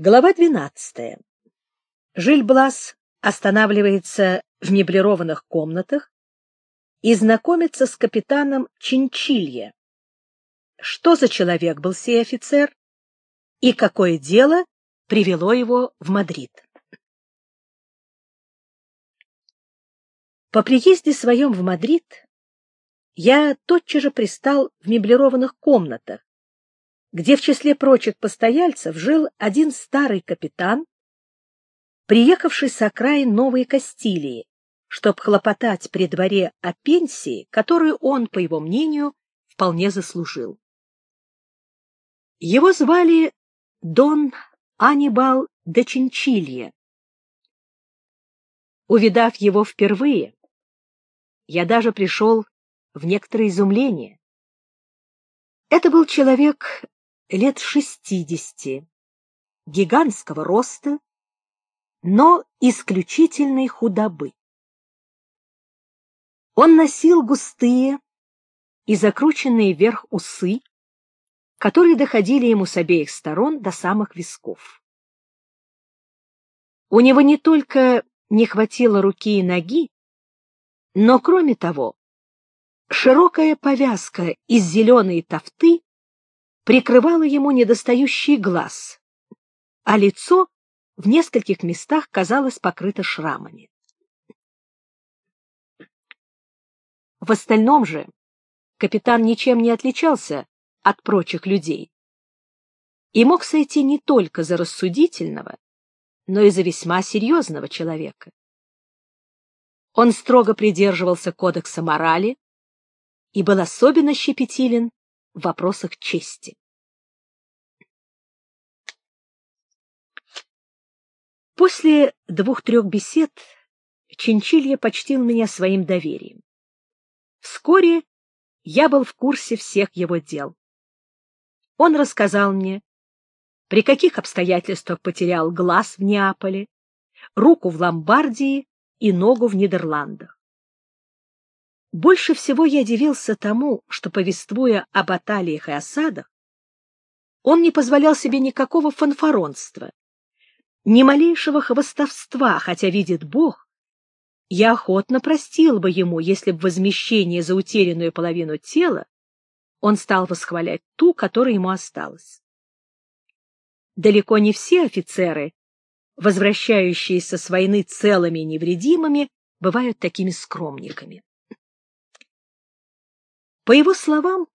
Глава 12. Жиль-Блас останавливается в меблированных комнатах и знакомится с капитаном Чинчильей. Что за человек был сей офицер и какое дело привело его в Мадрид? По приезде своем в Мадрид я тотчас же пристал в меблированных комнатах, где в числе прочих постояльцев жил один старый капитан, приехавший с окраин Новой Кастилии, чтобы хлопотать при дворе о пенсии, которую он, по его мнению, вполне заслужил. Его звали Дон Анибал де Чинчилье. Увидав его впервые, я даже пришел в некоторое изумление. Это был человек лет шестидесяти, гигантского роста, но исключительной худобы. Он носил густые и закрученные вверх усы, которые доходили ему с обеих сторон до самых висков. У него не только не хватило руки и ноги, но, кроме того, широкая повязка из зеленой тофты прикрывала ему недостающий глаз, а лицо в нескольких местах казалось покрыто шрамами. В остальном же капитан ничем не отличался от прочих людей и мог сойти не только за рассудительного, но и за весьма серьезного человека. Он строго придерживался кодекса морали и был особенно щепетилен в вопросах чести. После двух-трех бесед Чинчилья почтил меня своим доверием. Вскоре я был в курсе всех его дел. Он рассказал мне, при каких обстоятельствах потерял глаз в Неаполе, руку в Ломбардии и ногу в Нидерландах. Больше всего я дивился тому, что, повествуя об баталиях и осадах, он не позволял себе никакого фанфаронства, ни малейшего хвостовства, хотя видит Бог, я охотно простил бы ему, если бы возмещение за утерянную половину тела он стал восхвалять ту, которая ему осталась. Далеко не все офицеры, возвращающиеся с войны целыми и невредимыми, бывают такими скромниками. По его словам,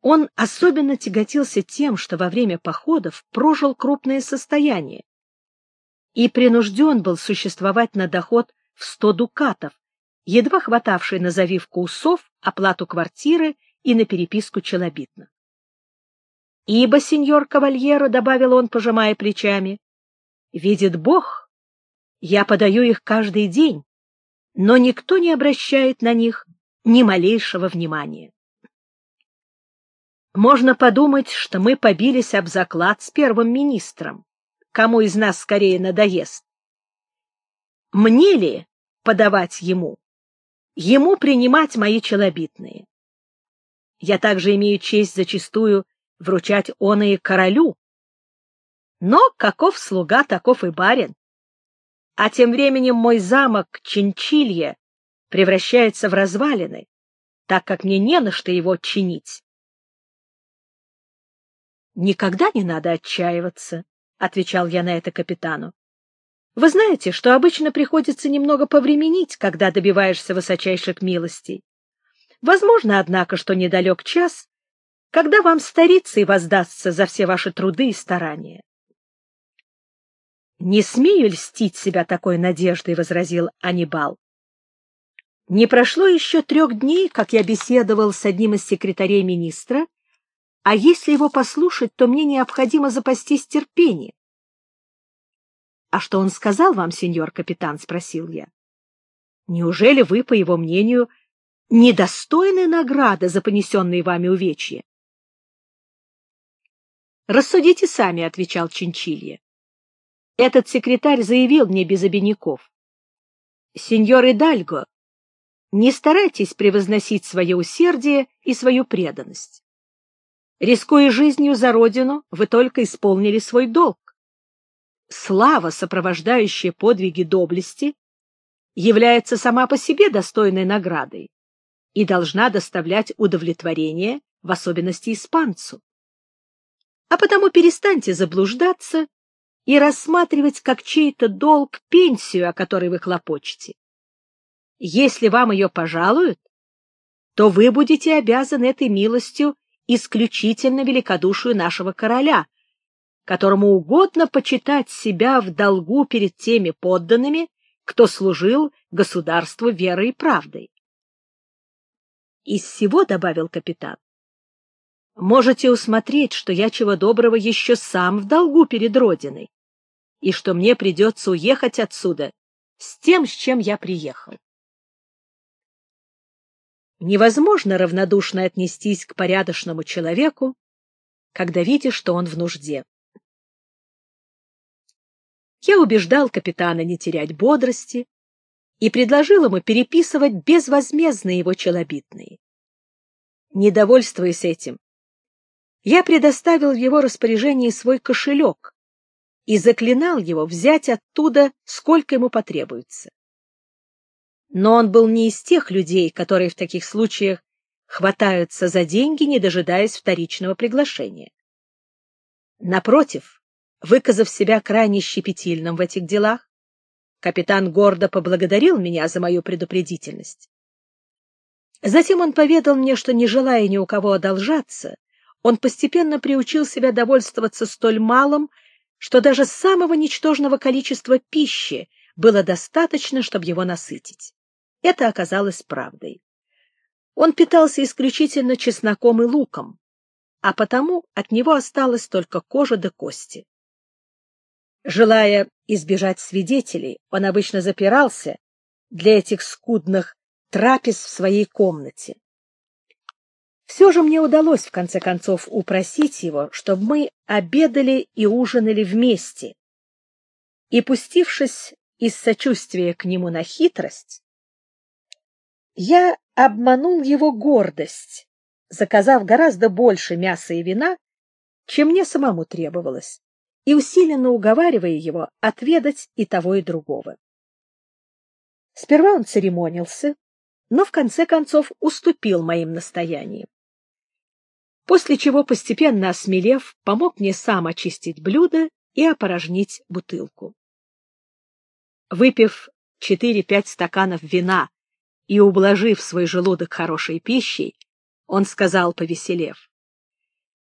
он особенно тяготился тем, что во время походов прожил крупное состояние и принужден был существовать на доход в сто дукатов, едва хватавший на завивку усов, оплату квартиры и на переписку челобитных. «Ибо, сеньор Кавальеро, — добавил он, пожимая плечами, — видит Бог, я подаю их каждый день, но никто не обращает на них ни малейшего внимания. Можно подумать, что мы побились об заклад с первым министром, кому из нас скорее надоест. Мне ли подавать ему? Ему принимать мои челобитные. Я также имею честь зачастую вручать он и королю. Но каков слуга, таков и барин. А тем временем мой замок Чинчилье превращается в развалины, так как мне не на что его чинить. Никогда не надо отчаиваться, — отвечал я на это капитану. Вы знаете, что обычно приходится немного повременить, когда добиваешься высочайших милостей. Возможно, однако, что недалек час, когда вам старится и воздастся за все ваши труды и старания. «Не смею льстить себя такой надеждой», — возразил Анибал. Не прошло еще трех дней, как я беседовал с одним из секретарей министра, а если его послушать, то мне необходимо запастись терпением. — А что он сказал вам, сеньор капитан? — спросил я. — Неужели вы, по его мнению, недостойны награды за понесенные вами увечья? — Рассудите сами, — отвечал Чинчилье. Этот секретарь заявил мне без обиняков. — Сеньор Идальго, не старайтесь превозносить свое усердие и свою преданность. Рискуя жизнью за родину, вы только исполнили свой долг. слава, сопровождающая подвиги доблести, является сама по себе достойной наградой и должна доставлять удовлетворение, в особенности испанцу. А потому перестаньте заблуждаться и рассматривать как чей-то долг пенсию, о которой вы хлопочете. Если вам ее пожалуют, то вы будете обязаны этой милостью исключительно великодушию нашего короля, которому угодно почитать себя в долгу перед теми подданными, кто служил государству верой и правдой. Из всего, — добавил капитан, — можете усмотреть, что я чего доброго еще сам в долгу перед Родиной, и что мне придется уехать отсюда с тем, с чем я приехал. Невозможно равнодушно отнестись к порядочному человеку, когда видишь, что он в нужде. Я убеждал капитана не терять бодрости и предложил ему переписывать безвозмездно его челобитные. Недовольствуясь этим, я предоставил в его распоряжение свой кошелек и заклинал его взять оттуда, сколько ему потребуется. Но он был не из тех людей, которые в таких случаях хватаются за деньги, не дожидаясь вторичного приглашения. Напротив, Выказав себя крайне щепетильным в этих делах, капитан гордо поблагодарил меня за мою предупредительность. Затем он поведал мне, что, не желая ни у кого одолжаться, он постепенно приучил себя довольствоваться столь малым, что даже самого ничтожного количества пищи было достаточно, чтобы его насытить. Это оказалось правдой. Он питался исключительно чесноком и луком, а потому от него осталась только кожа да кости. Желая избежать свидетелей, он обычно запирался для этих скудных трапез в своей комнате. Все же мне удалось, в конце концов, упросить его, чтобы мы обедали и ужинали вместе. И, пустившись из сочувствия к нему на хитрость, я обманул его гордость, заказав гораздо больше мяса и вина, чем мне самому требовалось и усиленно уговаривая его отведать и того, и другого. Сперва он церемонился, но в конце концов уступил моим настояниям. После чего, постепенно осмелев, помог мне сам очистить блюдо и опорожнить бутылку. Выпив четыре-пять стаканов вина и ублажив свой желудок хорошей пищей, он сказал, повеселев,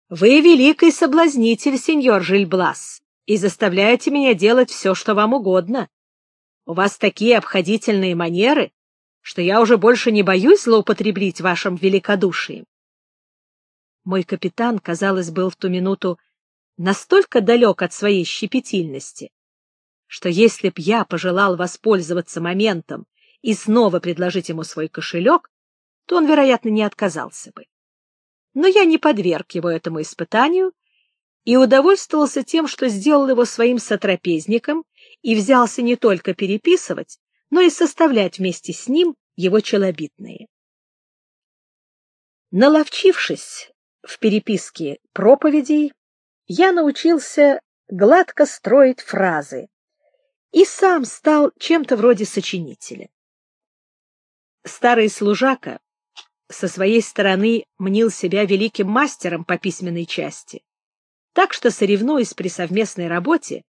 вы великий соблазнитель, сеньор Жильблас, и заставляете меня делать все, что вам угодно. У вас такие обходительные манеры, что я уже больше не боюсь злоупотреблить вашим великодушием. Мой капитан, казалось, был в ту минуту настолько далек от своей щепетильности, что если б я пожелал воспользоваться моментом и снова предложить ему свой кошелек, то он, вероятно, не отказался бы но я не подверг его этому испытанию и удовольствовался тем, что сделал его своим сотрапезником и взялся не только переписывать, но и составлять вместе с ним его челобитные. Наловчившись в переписке проповедей, я научился гладко строить фразы и сам стал чем-то вроде сочинителя. Старый служака со своей стороны мнил себя великим мастером по письменной части. Так что, соревнуясь при совместной работе,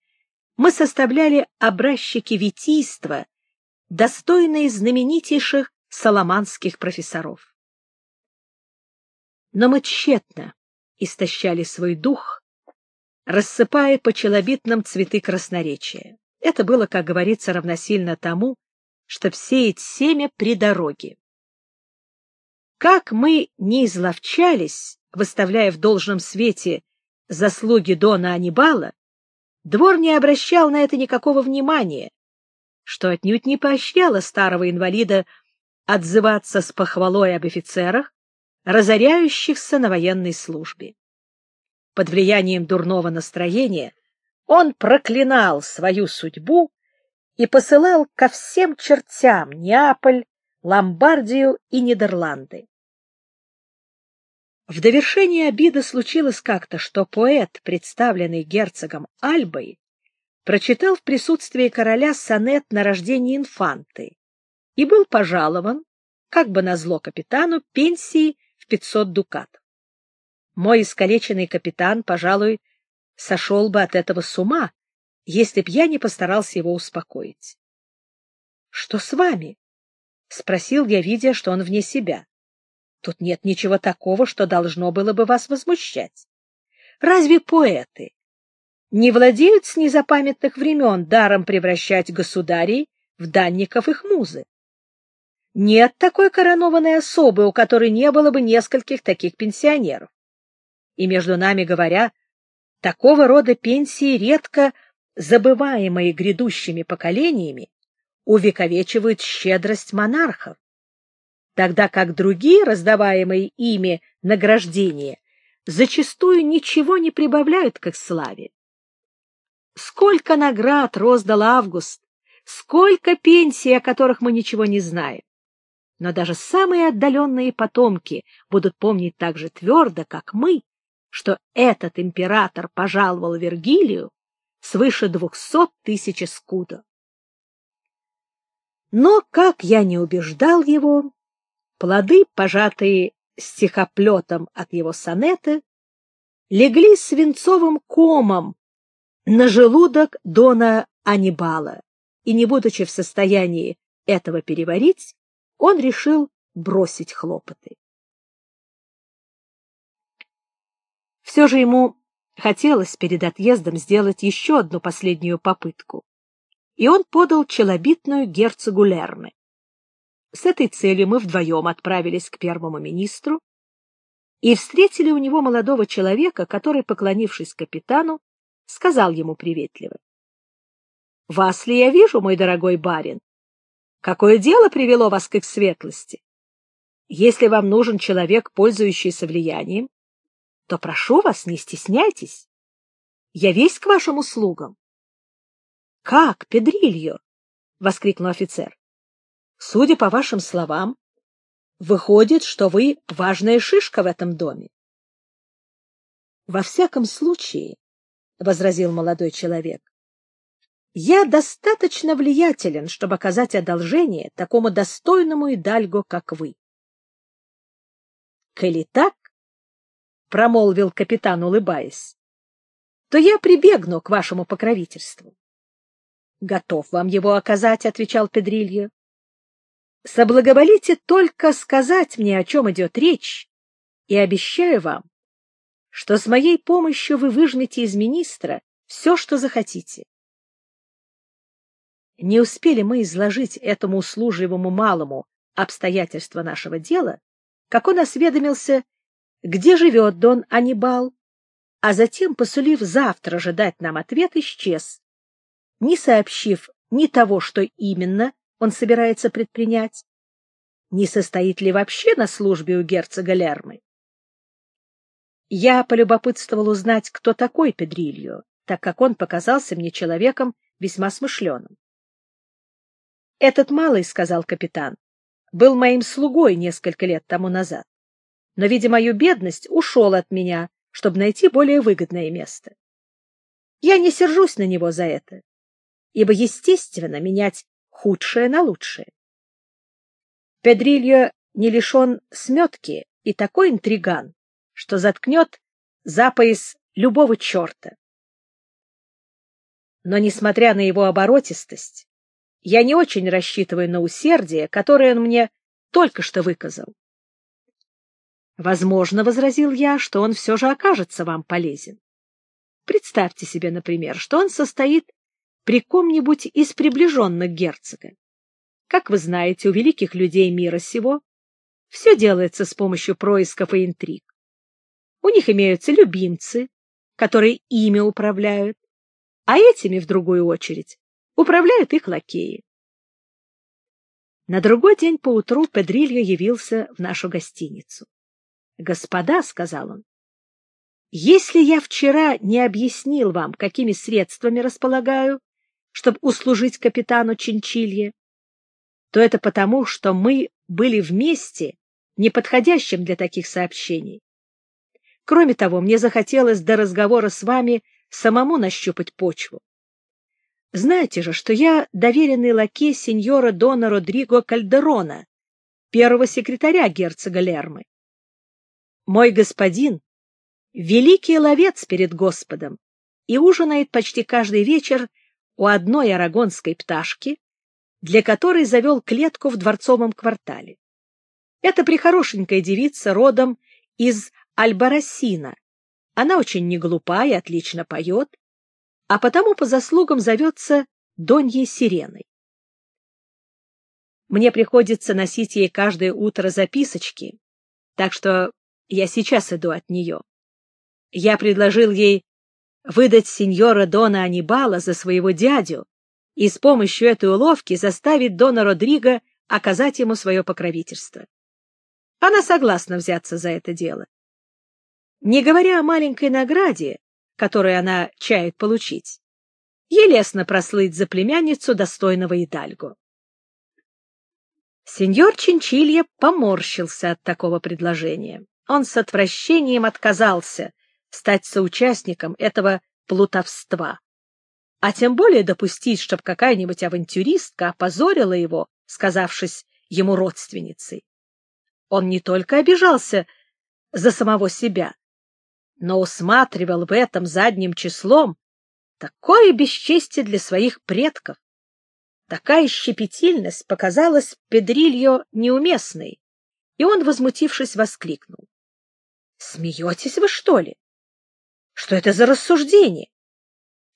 мы составляли образчики витийства, достойные знаменитейших соломанских профессоров. Но мы тщетно истощали свой дух, рассыпая по челобитным цветы красноречия. Это было, как говорится, равносильно тому, что сеять семя при дороге. Как мы не изловчались, выставляя в должном свете заслуги Дона Анибала, двор не обращал на это никакого внимания, что отнюдь не поощряло старого инвалида отзываться с похвалой об офицерах, разоряющихся на военной службе. Под влиянием дурного настроения он проклинал свою судьбу и посылал ко всем чертям Неаполь, Ломбардию и Нидерланды. В довершение обиды случилось как-то, что поэт, представленный герцогом Альбой, прочитал в присутствии короля сонет на рождение инфанты и был пожалован, как бы назло капитану, пенсии в 500 дукатов. Мой искалеченный капитан, пожалуй, сошел бы от этого с ума, если б я не постарался его успокоить. — Что с вами? — спросил я, видя, что он вне себя. — Тут нет ничего такого, что должно было бы вас возмущать. Разве поэты не владеют с незапамятных времен даром превращать государей в данников их музы? Нет такой коронованной особы, у которой не было бы нескольких таких пенсионеров. И, между нами говоря, такого рода пенсии, редко забываемые грядущими поколениями, увековечивают щедрость монархов, тогда как другие, раздаваемые ими награждения, зачастую ничего не прибавляют к их славе. Сколько наград роздал Август, сколько пенсий, о которых мы ничего не знаем. Но даже самые отдаленные потомки будут помнить так же твердо, как мы, что этот император пожаловал Вергилию свыше двухсот тысяч скудов. Но, как я не убеждал его, плоды, пожатые стихоплетом от его сонета, легли свинцовым комом на желудок Дона Анибала, и, не будучи в состоянии этого переварить, он решил бросить хлопоты. Все же ему хотелось перед отъездом сделать еще одну последнюю попытку, и он подал челобитную герцогу Лерме. С этой целью мы вдвоем отправились к первому министру и встретили у него молодого человека, который, поклонившись капитану, сказал ему приветливо. — Вас ли я вижу, мой дорогой барин? Какое дело привело вас к их светлости? Если вам нужен человек, пользующийся влиянием, то прошу вас, не стесняйтесь. Я весь к вашим услугам. — Как, Педрильо? — воскликнул офицер. — Судя по вашим словам, выходит, что вы важная шишка в этом доме. — Во всяком случае, — возразил молодой человек, — я достаточно влиятелен, чтобы оказать одолжение такому достойному идальго, как вы. — Коли так, — промолвил капитан, улыбаясь, — то я прибегну к вашему покровительству. — Готов вам его оказать, — отвечал Педрильо. — Соблаговолите только сказать мне, о чем идет речь, и обещаю вам, что с моей помощью вы выжмете из министра все, что захотите. Не успели мы изложить этому услужливому малому обстоятельства нашего дела, как он осведомился где живет Дон Анибал, а затем, посулив завтра же дать нам ответ, исчез, не сообщив ни того, что именно он собирается предпринять, не состоит ли вообще на службе у герцога Лермы. Я полюбопытствовал узнать, кто такой Педрильо, так как он показался мне человеком весьма смышленым. «Этот малый, — сказал капитан, — был моим слугой несколько лет тому назад но, видя мою бедность, ушел от меня, чтобы найти более выгодное место. Я не сержусь на него за это, ибо, естественно, менять худшее на лучшее. Педрильо не лишен сметки и такой интриган, что заткнет за пояс любого черта. Но, несмотря на его оборотистость, я не очень рассчитываю на усердие, которое он мне только что выказал. Возможно, — возразил я, — что он все же окажется вам полезен. Представьте себе, например, что он состоит при ком-нибудь из приближенных герцога. Как вы знаете, у великих людей мира сего все делается с помощью происков и интриг. У них имеются любимцы, которые ими управляют, а этими, в другую очередь, управляют их лакеи. На другой день поутру Педрильо явился в нашу гостиницу. Господа, — сказал он, — если я вчера не объяснил вам, какими средствами располагаю, чтобы услужить капитану Чинчилье, то это потому, что мы были вместе, неподходящим для таких сообщений. Кроме того, мне захотелось до разговора с вами самому нащупать почву. Знаете же, что я доверенный лакей сеньора Дона Родриго Кальдерона, первого секретаря герцога Лермы. Мой господин — великий ловец перед Господом и ужинает почти каждый вечер у одной арагонской пташки, для которой завел клетку в дворцовом квартале. Это прихорошенькая девица родом из Альбарасина. Она очень неглупа и отлично поет, а потому по заслугам зовется Доньей Сиреной. Мне приходится носить ей каждое утро записочки, так что я сейчас иду от нее. Я предложил ей выдать сеньора Дона Анибала за своего дядю и с помощью этой уловки заставить Дона Родриго оказать ему свое покровительство. Она согласна взяться за это дело. Не говоря о маленькой награде, которую она чает получить, ей лестно прослыть за племянницу достойного Идальго. Сеньор Чинчилья поморщился от такого предложения. Он с отвращением отказался стать соучастником этого плутовства. А тем более допустить, чтобы какая-нибудь авантюристка опозорила его, сказавшись ему родственницей. Он не только обижался за самого себя, но усматривал в этом задним числом такое бесчестие для своих предков. Такая щепетильность показалась Педрильо неуместной, и он, возмутившись, воскликнул. — Смеетесь вы, что ли? Что это за рассуждение?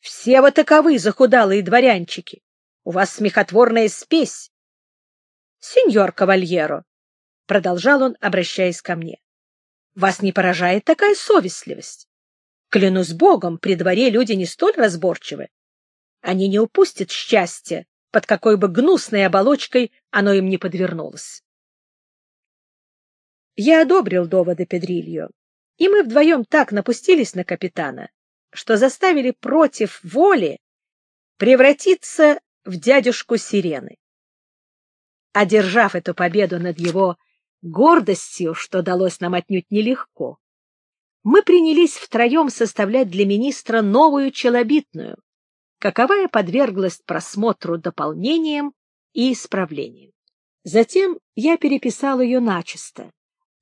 Все вы таковы, захудалые дворянчики. У вас смехотворная спесь. — Сеньор Кавальеро, — продолжал он, обращаясь ко мне, — вас не поражает такая совестливость? Клянусь богом, при дворе люди не столь разборчивы. Они не упустят счастья, под какой бы гнусной оболочкой оно им не подвернулось. Я одобрил доводы Педрильо, и мы вдвоем так напустились на капитана, что заставили против воли превратиться в дядюшку Сирены. Одержав эту победу над его гордостью, что далось нам отнюдь нелегко, мы принялись втроем составлять для министра новую челобитную, каковая подверглась просмотру дополнением и исправлением. Затем я переписал ее начисто,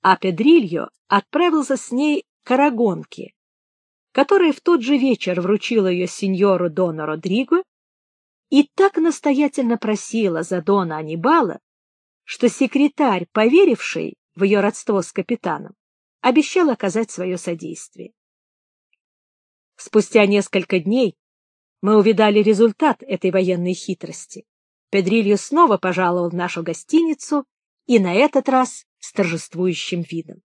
а Педрильо отправился с ней к Арагонке, которая в тот же вечер вручила ее сеньору Дона Родриго и так настоятельно просила за Дона Анибала, что секретарь, поверивший в ее родство с капитаном, обещал оказать свое содействие. Спустя несколько дней мы увидали результат этой военной хитрости. Педрильо снова пожаловал в нашу гостиницу и на этот раз с торжествующим видом.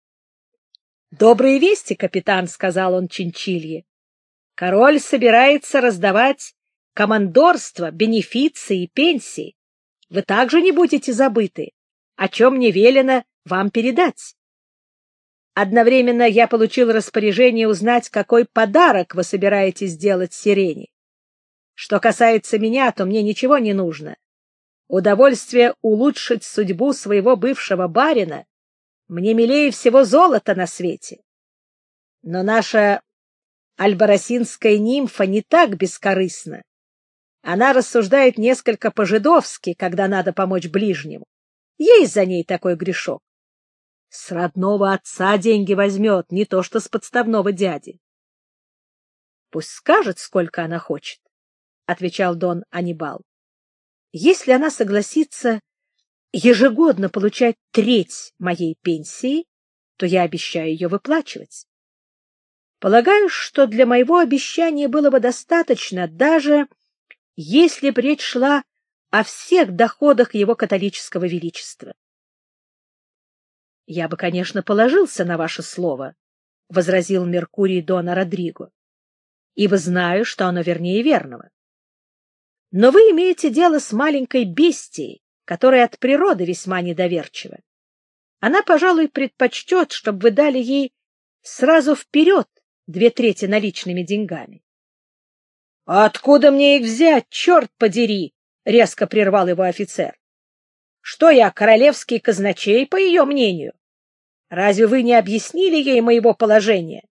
— Добрые вести, капитан, — сказал он Чинчилье. — Король собирается раздавать командорство, бенефиции и пенсии. Вы также не будете забыты, о чем мне велено вам передать. Одновременно я получил распоряжение узнать, какой подарок вы собираетесь сделать Сирене. Что касается меня, то мне ничего не нужно. Удовольствие улучшить судьбу своего бывшего барина мне милее всего золота на свете. Но наша альбарасинская нимфа не так бескорыстна. Она рассуждает несколько по-жидовски, когда надо помочь ближнему. Есть за ней такой грешок. С родного отца деньги возьмет, не то что с подставного дяди. Пусть скажет, сколько она хочет. — отвечал Дон Анибал. — Если она согласится ежегодно получать треть моей пенсии, то я обещаю ее выплачивать. Полагаю, что для моего обещания было бы достаточно, даже если б речь шла о всех доходах его католического величества. — Я бы, конечно, положился на ваше слово, — возразил Меркурий Дона Родриго, — ибо знаю, что оно вернее верного. Но вы имеете дело с маленькой бестией, которая от природы весьма недоверчива. Она, пожалуй, предпочтет, чтобы вы дали ей сразу вперед две трети наличными деньгами. — Откуда мне их взять, черт подери? — резко прервал его офицер. — Что я, королевский казначей, по ее мнению? Разве вы не объяснили ей моего положения?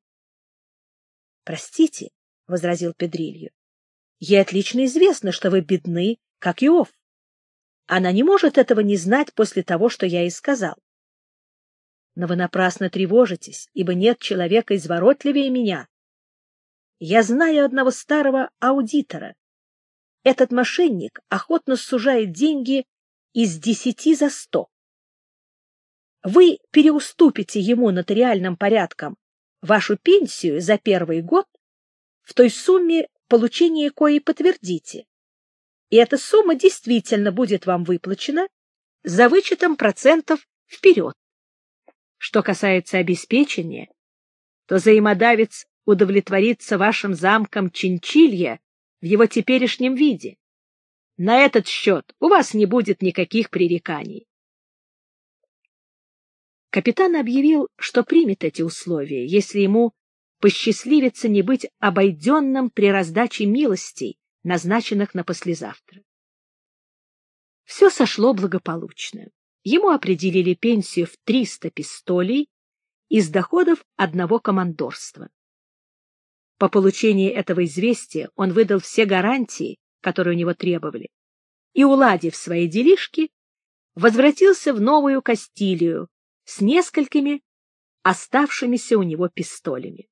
— Простите, — возразил Педрилью, Ей отлично известно, что вы бедны, как Иов. Она не может этого не знать после того, что я ей сказал. Но вы напрасно тревожитесь, ибо нет человека изворотливее меня. Я знаю одного старого аудитора. Этот мошенник охотно сужает деньги из десяти за сто. Вы переуступите ему нотариальным порядком вашу пенсию за первый год в той сумме получения кои подтвердите. И эта сумма действительно будет вам выплачена за вычетом процентов вперед. Что касается обеспечения, то взаимодавец удовлетворится вашим замком Чинчилья в его теперешнем виде. На этот счет у вас не будет никаких пререканий. Капитан объявил, что примет эти условия, если ему посчастливится не быть обойденным при раздаче милостей, назначенных на послезавтра. Все сошло благополучно. Ему определили пенсию в 300 пистолей из доходов одного командорства. По получении этого известия он выдал все гарантии, которые у него требовали, и, уладив свои делишки, возвратился в Новую Кастилию с несколькими оставшимися у него пистолями.